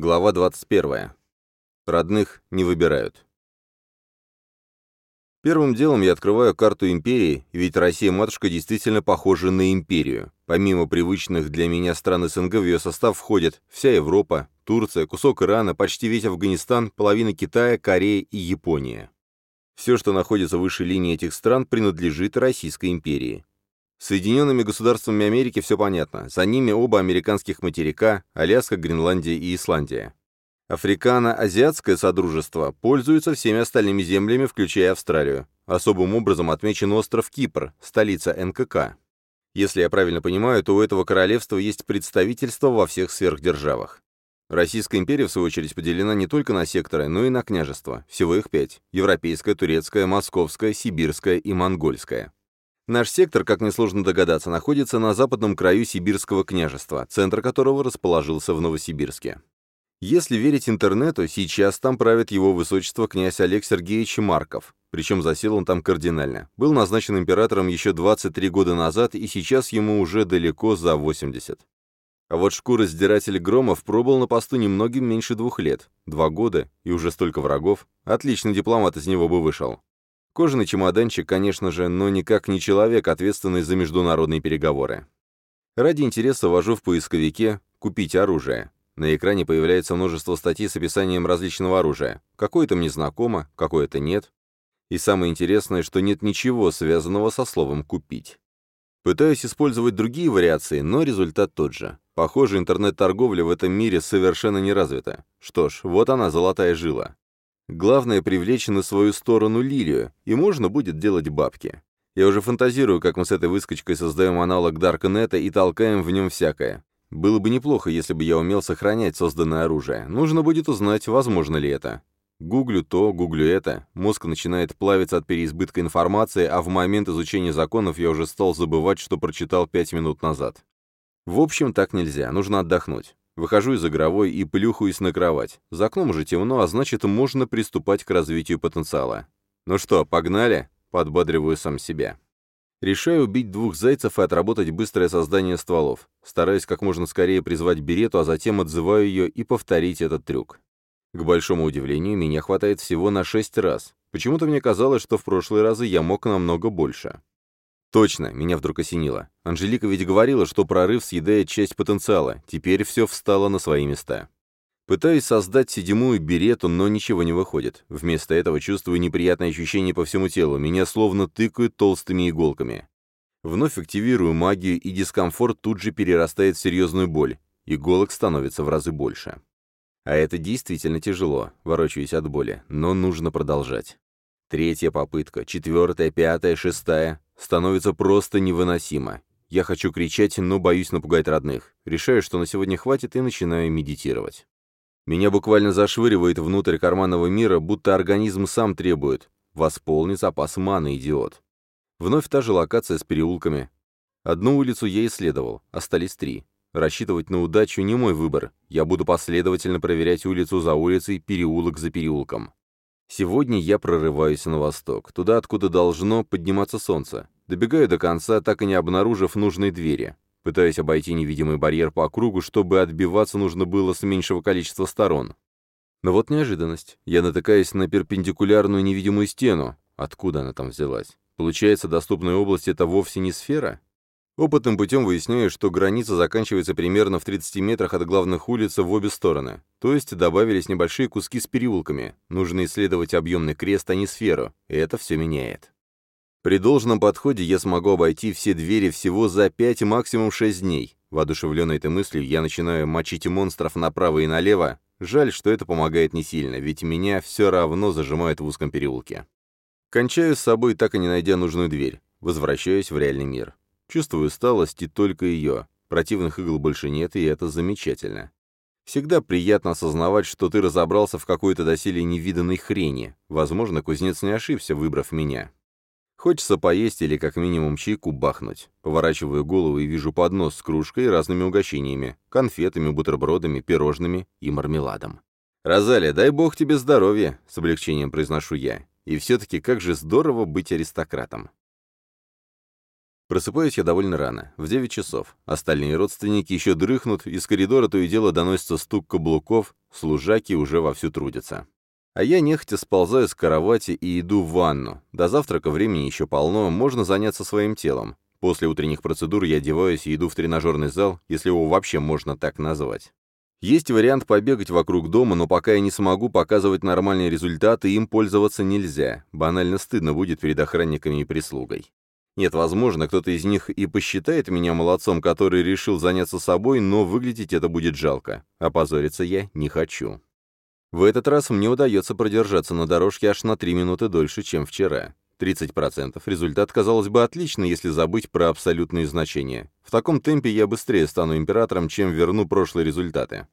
Глава 21. Родных не выбирают. Первым делом я открываю карту империи, ведь Россия-матушка действительно похожа на империю. Помимо привычных для меня стран СНГ в ее состав входят вся Европа, Турция, кусок Ирана, почти весь Афганистан, половина Китая, Корея и Япония. Все, что находится выше линии этих стран, принадлежит Российской империи. Соединенными государствами Америки все понятно. За ними оба американских материка, Аляска, Гренландия и Исландия. Африкано-азиатское содружество пользуется всеми остальными землями, включая Австралию. Особым образом отмечен остров Кипр, столица НКК. Если я правильно понимаю, то у этого королевства есть представительство во всех сверхдержавах. Российская империя, в свою очередь, поделена не только на секторы, но и на княжества. Всего их пять. Европейское, турецкое, московское, сибирское и монгольское. Наш сектор, как несложно догадаться, находится на западном краю Сибирского княжества, центр которого расположился в Новосибирске. Если верить интернету, сейчас там правит его высочество князь Олег Сергеевич Марков, причем засел он там кардинально. Был назначен императором еще 23 года назад, и сейчас ему уже далеко за 80. А вот шкуросдиратель Громов пробыл на посту немногим меньше двух лет. Два года, и уже столько врагов. Отличный дипломат из него бы вышел. Кожаный чемоданчик, конечно же, но никак не человек, ответственный за международные переговоры. Ради интереса ввожу в поисковике «Купить оружие». На экране появляется множество статей с описанием различного оружия. Какое-то мне знакомо, какое-то нет. И самое интересное, что нет ничего, связанного со словом «купить». Пытаюсь использовать другие вариации, но результат тот же. Похоже, интернет-торговля в этом мире совершенно не развита. Что ж, вот она, золотая жила. Главное привлечь на свою сторону Лилию, и можно будет делать бабки. Я уже фантазирую, как мы с этой выскочкой создаем аналог Даркнета и толкаем в нем всякое. Было бы неплохо, если бы я умел сохранять созданное оружие. Нужно будет узнать, возможно ли это. Гуглю то, гуглю это. Мозг начинает плавиться от переизбытка информации, а в момент изучения законов я уже стал забывать, что прочитал пять минут назад. В общем, так нельзя, нужно отдохнуть. Выхожу из игровой и плюхаюсь на кровать. За окном уже темно, а значит, можно приступать к развитию потенциала. Ну что, погнали? Подбадриваю сам себя. Решаю убить двух зайцев и отработать быстрое создание стволов. Стараюсь как можно скорее призвать берету, а затем отзываю ее и повторить этот трюк. К большому удивлению, меня хватает всего на шесть раз. Почему-то мне казалось, что в прошлые разы я мог намного больше. Точно, меня вдруг осенило. Анжелика ведь говорила, что прорыв съедает часть потенциала. Теперь все встало на свои места. Пытаюсь создать седьмую берету, но ничего не выходит. Вместо этого чувствую неприятное ощущение по всему телу. Меня словно тыкают толстыми иголками. Вновь активирую магию, и дискомфорт тут же перерастает в серьезную боль. Иголок становится в разы больше. А это действительно тяжело, ворочаюсь от боли, но нужно продолжать. Третья попытка, четвертая, пятая, шестая. Становится просто невыносимо. Я хочу кричать, но боюсь напугать родных. Решаю, что на сегодня хватит, и начинаю медитировать. Меня буквально зашвыривает внутрь карманного мира, будто организм сам требует. Восполни запас маны, идиот. Вновь та же локация с переулками. Одну улицу я исследовал, остались три. Рассчитывать на удачу не мой выбор. Я буду последовательно проверять улицу за улицей, переулок за переулком. Сегодня я прорываюсь на восток, туда, откуда должно подниматься солнце. Добегаю до конца, так и не обнаружив нужной двери. Пытаюсь обойти невидимый барьер по кругу, чтобы отбиваться нужно было с меньшего количества сторон. Но вот неожиданность. Я натыкаюсь на перпендикулярную невидимую стену. Откуда она там взялась? Получается, доступная область — это вовсе не сфера? Опытным путем выясняю, что граница заканчивается примерно в 30 метрах от главных улиц в обе стороны. То есть добавились небольшие куски с переулками. Нужно исследовать объемный крест, а не сферу. И это все меняет. При должном подходе я смогу обойти все двери всего за 5, максимум 6 дней. Воодушевленный этой мыслью, я начинаю мочить монстров направо и налево. Жаль, что это помогает не сильно, ведь меня все равно зажимают в узком переулке. Кончаю с собой, так и не найдя нужную дверь. Возвращаюсь в реальный мир. Чувствую усталость и только ее. Противных игл больше нет, и это замечательно. Всегда приятно осознавать, что ты разобрался в какой-то доселе невиданной хрени. Возможно, кузнец не ошибся, выбрав меня. Хочется поесть или как минимум чайку бахнуть. Поворачиваю голову и вижу поднос с кружкой и разными угощениями, конфетами, бутербродами, пирожными и мармеладом. «Розалия, дай бог тебе здоровья!» — с облегчением произношу я. И все-таки как же здорово быть аристократом. Просыпаюсь я довольно рано, в 9 часов. Остальные родственники еще дрыхнут, из коридора то и дело доносится стук каблуков, служаки уже вовсю трудятся. А я нехотя сползаю с кровати и иду в ванну. До завтрака времени еще полно, можно заняться своим телом. После утренних процедур я одеваюсь и иду в тренажерный зал, если его вообще можно так назвать. Есть вариант побегать вокруг дома, но пока я не смогу показывать нормальные результаты, им пользоваться нельзя. Банально стыдно будет перед охранниками и прислугой. Нет, возможно, кто-то из них и посчитает меня молодцом, который решил заняться собой, но выглядеть это будет жалко. Опозориться я не хочу. В этот раз мне удается продержаться на дорожке аж на 3 минуты дольше, чем вчера. 30%. Результат, казалось бы, отличный, если забыть про абсолютные значения. В таком темпе я быстрее стану императором, чем верну прошлые результаты.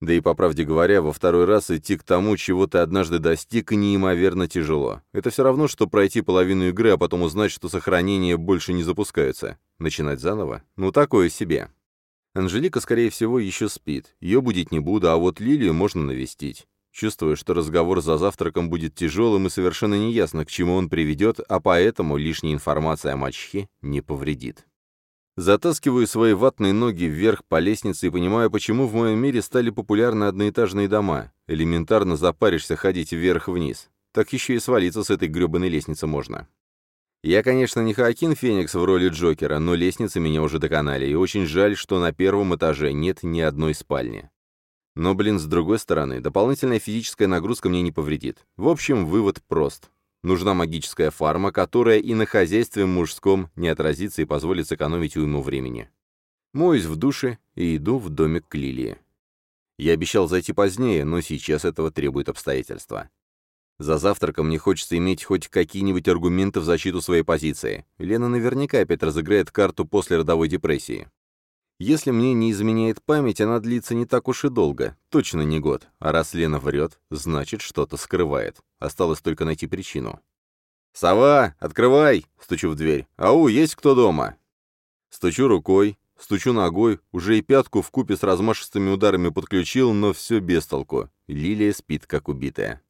Да и, по правде говоря, во второй раз идти к тому, чего ты однажды достиг, неимоверно тяжело. Это все равно, что пройти половину игры, а потом узнать, что сохранения больше не запускаются. Начинать заново? Ну, такое себе. Анжелика, скорее всего, еще спит. Ее будить не буду, а вот Лилию можно навестить. Чувствую, что разговор за завтраком будет тяжелым и совершенно неясно, к чему он приведет, а поэтому лишняя информация о мачехе не повредит. Затаскиваю свои ватные ноги вверх по лестнице и понимаю, почему в моем мире стали популярны одноэтажные дома. Элементарно запаришься ходить вверх-вниз. Так еще и свалиться с этой гребаной лестницы можно. Я, конечно, не Хоакин Феникс в роли Джокера, но лестницы меня уже доконали, и очень жаль, что на первом этаже нет ни одной спальни. Но, блин, с другой стороны, дополнительная физическая нагрузка мне не повредит. В общем, вывод прост. Нужна магическая фарма, которая и на хозяйстве мужском не отразится и позволит сэкономить уйму времени. Моюсь в душе и иду в домик к Лилии. Я обещал зайти позднее, но сейчас этого требует обстоятельства. За завтраком мне хочется иметь хоть какие-нибудь аргументы в защиту своей позиции. Лена наверняка опять разыграет карту после родовой депрессии. Если мне не изменяет память, она длится не так уж и долго, точно не год. А раз Лена врет, значит, что-то скрывает. Осталось только найти причину. «Сова, открывай!» — стучу в дверь. «Ау, есть кто дома?» Стучу рукой, стучу ногой, уже и пятку в купе с размашистыми ударами подключил, но все без толку. Лилия спит, как убитая.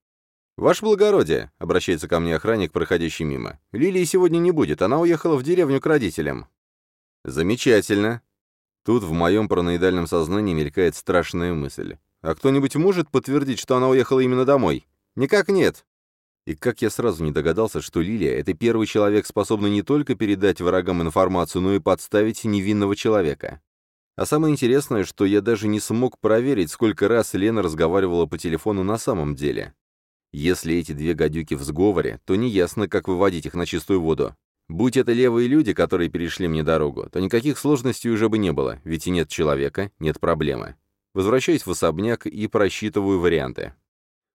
«Ваше благородие!» — обращается ко мне охранник, проходящий мимо. «Лилии сегодня не будет, она уехала в деревню к родителям». «Замечательно. Тут в моем параноидальном сознании мелькает страшная мысль. А кто-нибудь может подтвердить, что она уехала именно домой? Никак нет. И как я сразу не догадался, что Лилия — это первый человек, способный не только передать врагам информацию, но и подставить невинного человека. А самое интересное, что я даже не смог проверить, сколько раз Лена разговаривала по телефону на самом деле. Если эти две гадюки в сговоре, то неясно, как выводить их на чистую воду. Будь это левые люди, которые перешли мне дорогу, то никаких сложностей уже бы не было, ведь и нет человека, нет проблемы. Возвращаюсь в особняк и просчитываю варианты.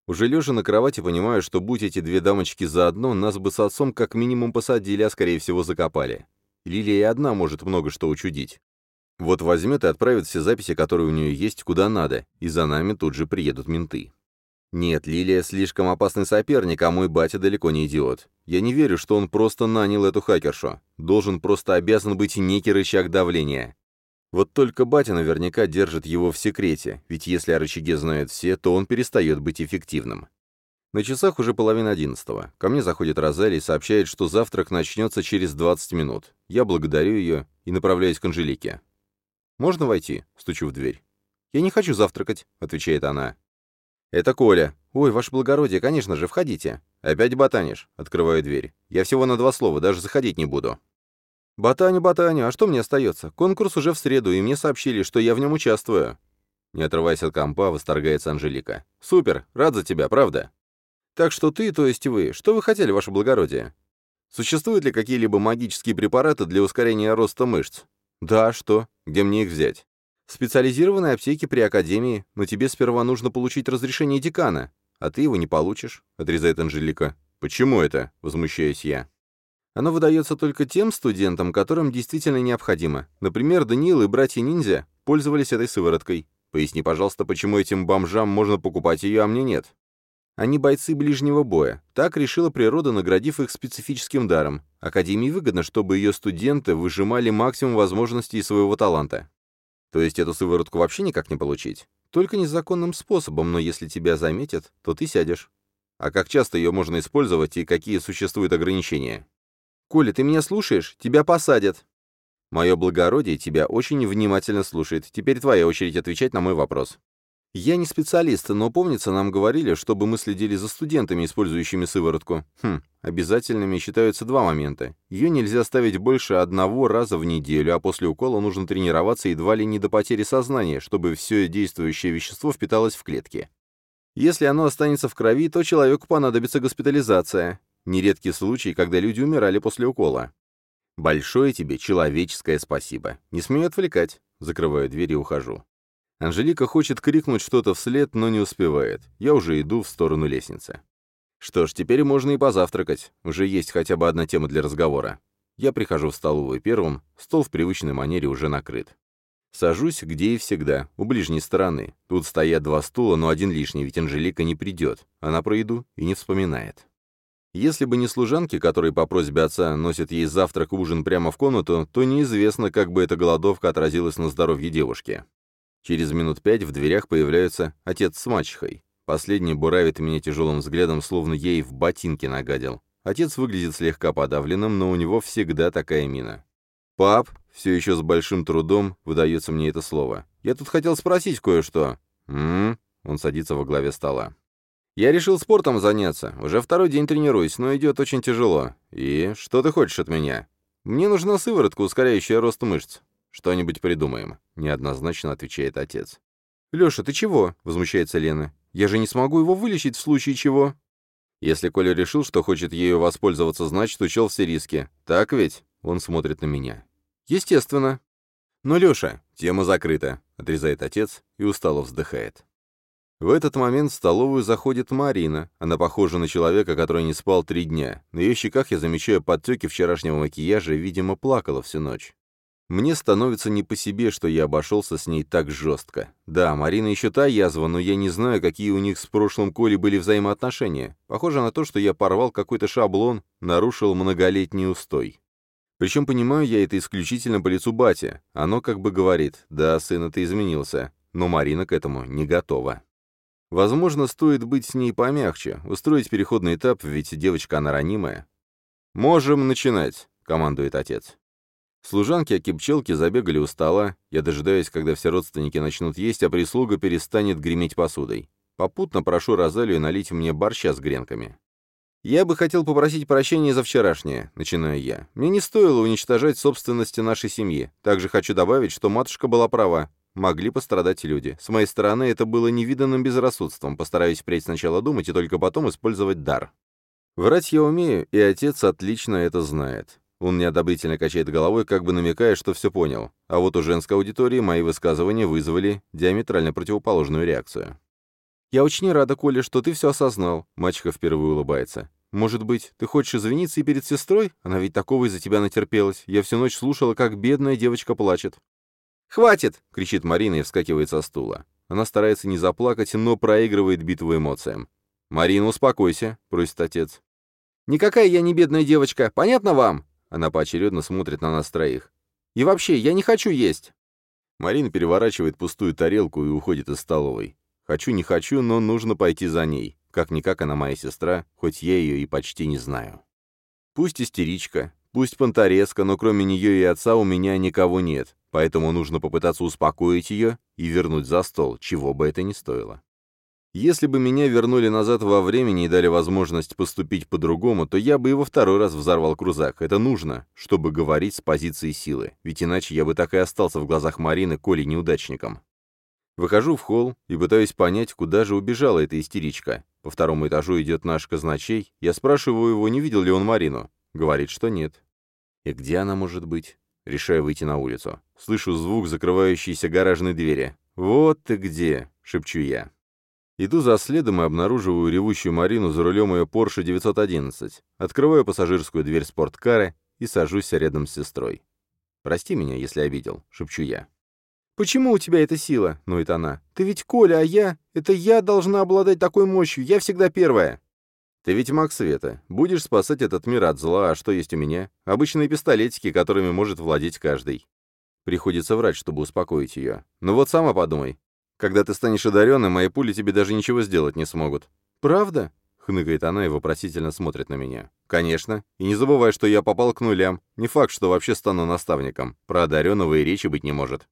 Уже лежа на кровати понимаю, что будь эти две дамочки заодно, нас бы с отцом как минимум посадили, а скорее всего закопали. Лилия одна может много что учудить. Вот возьмет и отправит все записи, которые у нее есть, куда надо, и за нами тут же приедут менты. Нет, Лилия слишком опасный соперник, а мой батя далеко не идиот. Я не верю, что он просто нанял эту хакершу. Должен просто обязан быть некий рычаг давления. Вот только батя наверняка держит его в секрете, ведь если о рычаге знают все, то он перестает быть эффективным. На часах уже половина одиннадцатого. Ко мне заходит Розали и сообщает, что завтрак начнется через 20 минут. Я благодарю ее и направляюсь к Анжелике. «Можно войти?» — стучу в дверь. «Я не хочу завтракать», — отвечает она. «Это Коля. Ой, ваше благородие, конечно же, входите. Опять ботанишь?» Открываю дверь. «Я всего на два слова, даже заходить не буду». «Ботаню, ботаню, а что мне остается? Конкурс уже в среду, и мне сообщили, что я в нем участвую». Не отрываясь от компа, восторгается Анжелика. «Супер, рад за тебя, правда?» «Так что ты, то есть вы, что вы хотели, ваше благородие?» «Существуют ли какие-либо магические препараты для ускорения роста мышц?» «Да, что? Где мне их взять?» Специализированные аптеки при академии, но тебе сперва нужно получить разрешение декана, а ты его не получишь», — отрезает Анжелика. «Почему это?» — возмущаюсь я. Оно выдается только тем студентам, которым действительно необходимо. Например, Даниил и братья-ниндзя пользовались этой сывороткой. Поясни, пожалуйста, почему этим бомжам можно покупать ее, а мне нет? Они бойцы ближнего боя. Так решила природа, наградив их специфическим даром. Академии выгодно, чтобы ее студенты выжимали максимум возможностей своего таланта. То есть эту сыворотку вообще никак не получить? Только незаконным способом, но если тебя заметят, то ты сядешь. А как часто ее можно использовать и какие существуют ограничения? «Коля, ты меня слушаешь? Тебя посадят!» «Мое благородие тебя очень внимательно слушает. Теперь твоя очередь отвечать на мой вопрос». «Я не специалист, но, помнится, нам говорили, чтобы мы следили за студентами, использующими сыворотку. Хм, обязательными считаются два момента. Ее нельзя ставить больше одного раза в неделю, а после укола нужно тренироваться едва ли не до потери сознания, чтобы все действующее вещество впиталось в клетки. Если оно останется в крови, то человеку понадобится госпитализация. Нередкий случай, когда люди умирали после укола. Большое тебе человеческое спасибо. Не смею отвлекать. Закрываю дверь и ухожу. Анжелика хочет крикнуть что-то вслед, но не успевает. Я уже иду в сторону лестницы. Что ж, теперь можно и позавтракать. Уже есть хотя бы одна тема для разговора. Я прихожу в столовую первым, стол в привычной манере уже накрыт. Сажусь, где и всегда, у ближней стороны. Тут стоят два стула, но один лишний, ведь Анжелика не придет. Она про еду и не вспоминает. Если бы не служанки, которые по просьбе отца носят ей завтрак и ужин прямо в комнату, то неизвестно, как бы эта голодовка отразилась на здоровье девушки. Через минут пять в дверях появляются отец с мачехой. Последний буравит меня тяжелым взглядом, словно ей в ботинке нагадил. Отец выглядит слегка подавленным, но у него всегда такая мина. «Пап», все еще с большим трудом выдается мне это слово. «Я тут хотел спросить кое-что». «М-м-м», он садится во главе стола. «Я решил спортом заняться. Уже второй день тренируюсь, но идет очень тяжело. И что ты хочешь от меня?» «Мне нужна сыворотка, ускоряющая рост мышц. «Что-нибудь придумаем», — неоднозначно отвечает отец. «Леша, ты чего?» — возмущается Лена. «Я же не смогу его вылечить в случае чего». Если Коля решил, что хочет ею воспользоваться, значит, учел все риски. Так ведь? Он смотрит на меня. Естественно. Но, Леша, тема закрыта, отрезает отец и устало вздыхает. В этот момент в столовую заходит Марина. Она похожа на человека, который не спал три дня. На ее щеках я замечаю подтеки вчерашнего макияжа видимо, плакала всю ночь. Мне становится не по себе, что я обошелся с ней так жестко. Да, Марина еще та язва, но я не знаю, какие у них с прошлым Колей были взаимоотношения. Похоже на то, что я порвал какой-то шаблон, нарушил многолетний устой. Причем понимаю я это исключительно по лицу бати. Оно как бы говорит, да, сын, ты изменился. Но Марина к этому не готова. Возможно, стоит быть с ней помягче, устроить переходный этап, ведь девочка она ранимая. «Можем начинать», — командует отец. Служанки-окипчелки забегали у стола, я дожидаюсь, когда все родственники начнут есть, а прислуга перестанет греметь посудой. Попутно прошу Розалию налить мне борща с гренками. «Я бы хотел попросить прощения за вчерашнее», — начинаю я. «Мне не стоило уничтожать собственности нашей семьи. Также хочу добавить, что матушка была права. Могли пострадать люди. С моей стороны это было невиданным безрассудством. Постараюсь впредь сначала думать и только потом использовать дар. Врать я умею, и отец отлично это знает. Он неодобрительно качает головой, как бы намекая, что все понял. А вот у женской аудитории мои высказывания вызвали диаметрально противоположную реакцию. «Я очень рада, Коля, что ты все осознал», — мачеха впервые улыбается. «Может быть, ты хочешь извиниться и перед сестрой? Она ведь такого из-за тебя натерпелась. Я всю ночь слушала, как бедная девочка плачет». «Хватит!» — кричит Марина и вскакивает со стула. Она старается не заплакать, но проигрывает битву эмоциям. «Марина, успокойся», — просит отец. «Никакая я не бедная девочка, понятно вам?» Она поочередно смотрит на нас троих. «И вообще, я не хочу есть!» Марина переворачивает пустую тарелку и уходит из столовой. Хочу, не хочу, но нужно пойти за ней. Как-никак она моя сестра, хоть я ее и почти не знаю. Пусть истеричка, пусть понтареска, но кроме нее и отца у меня никого нет, поэтому нужно попытаться успокоить ее и вернуть за стол, чего бы это ни стоило. Если бы меня вернули назад во времени и дали возможность поступить по-другому, то я бы его второй раз взорвал крузак. Это нужно, чтобы говорить с позиции силы, ведь иначе я бы так и остался в глазах Марины Коли неудачником. Выхожу в холл и пытаюсь понять, куда же убежала эта истеричка. По второму этажу идет наш казначей. Я спрашиваю его, не видел ли он Марину. Говорит, что нет. И где она может быть? Решаю выйти на улицу. Слышу звук закрывающейся гаражной двери. «Вот ты где!» — шепчу я. Иду за следом и обнаруживаю ревущую Марину за рулем ее Porsche 911. Открываю пассажирскую дверь спорткара и сажусь рядом с сестрой. «Прости меня, если обидел», — шепчу я. «Почему у тебя эта сила?» — ноет она. «Ты ведь Коля, а я... Это я должна обладать такой мощью, я всегда первая». «Ты ведь маг света. Будешь спасать этот мир от зла, а что есть у меня? Обычные пистолетики, которыми может владеть каждый». Приходится врать, чтобы успокоить ее. «Ну вот сама подумай. Когда ты станешь одаренным, мои пули тебе даже ничего сделать не смогут». «Правда?» — хныкает она и вопросительно смотрит на меня. «Конечно. И не забывай, что я попал к нулям. Не факт, что вообще стану наставником. Про одаренного и речи быть не может».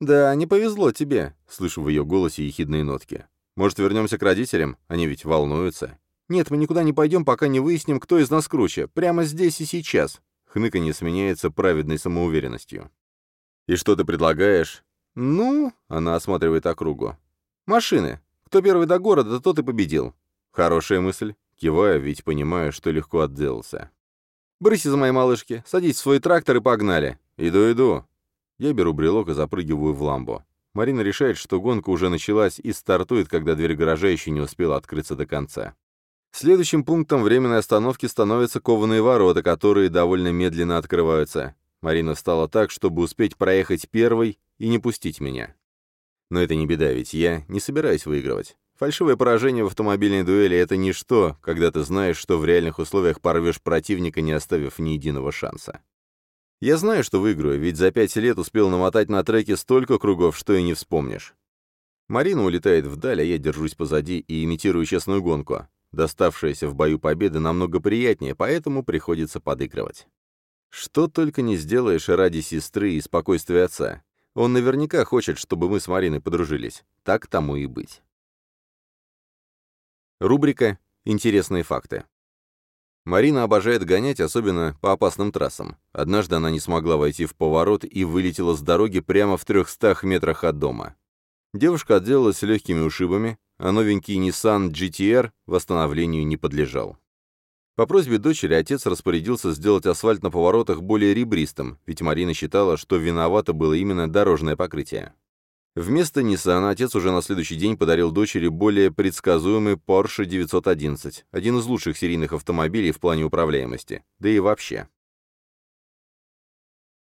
«Да, не повезло тебе», — слышу в ее голосе ехидные нотки. «Может, вернемся к родителям? Они ведь волнуются». «Нет, мы никуда не пойдем, пока не выясним, кто из нас круче. Прямо здесь и сейчас». Хныканье сменяется праведной самоуверенностью. «И что ты предлагаешь?» «Ну...» — она осматривает округу. «Машины. Кто первый до города, тот и победил». «Хорошая мысль». Киваю, ведь понимаю, что легко отделался. «Брысь из моей малышки, садись в свой трактор и погнали». «Иду, иду». Я беру брелок и запрыгиваю в ламбу. Марина решает, что гонка уже началась и стартует, когда дверь гаража еще не успела открыться до конца. Следующим пунктом временной остановки становятся кованые ворота, которые довольно медленно открываются. Марина встала так, чтобы успеть проехать первой и не пустить меня. Но это не беда, ведь я не собираюсь выигрывать. Фальшивое поражение в автомобильной дуэли — это ничто, когда ты знаешь, что в реальных условиях порвешь противника, не оставив ни единого шанса. Я знаю, что выиграю, ведь за пять лет успел намотать на треке столько кругов, что и не вспомнишь. Марина улетает вдаль, а я держусь позади и имитирую честную гонку. Доставшаяся в бою победа намного приятнее, поэтому приходится подыгрывать. Что только не сделаешь ради сестры и спокойствия отца. Он наверняка хочет, чтобы мы с Мариной подружились. Так тому и быть. Рубрика «Интересные факты». Марина обожает гонять, особенно по опасным трассам. Однажды она не смогла войти в поворот и вылетела с дороги прямо в 300 метрах от дома. Девушка отделалась легкими ушибами, а новенький Nissan GTR восстановлению не подлежал. По просьбе дочери отец распорядился сделать асфальт на поворотах более ребристым, ведь Марина считала, что виновато было именно дорожное покрытие. Вместо Nissan отец уже на следующий день подарил дочери более предсказуемый Porsche 911, один из лучших серийных автомобилей в плане управляемости, да и вообще.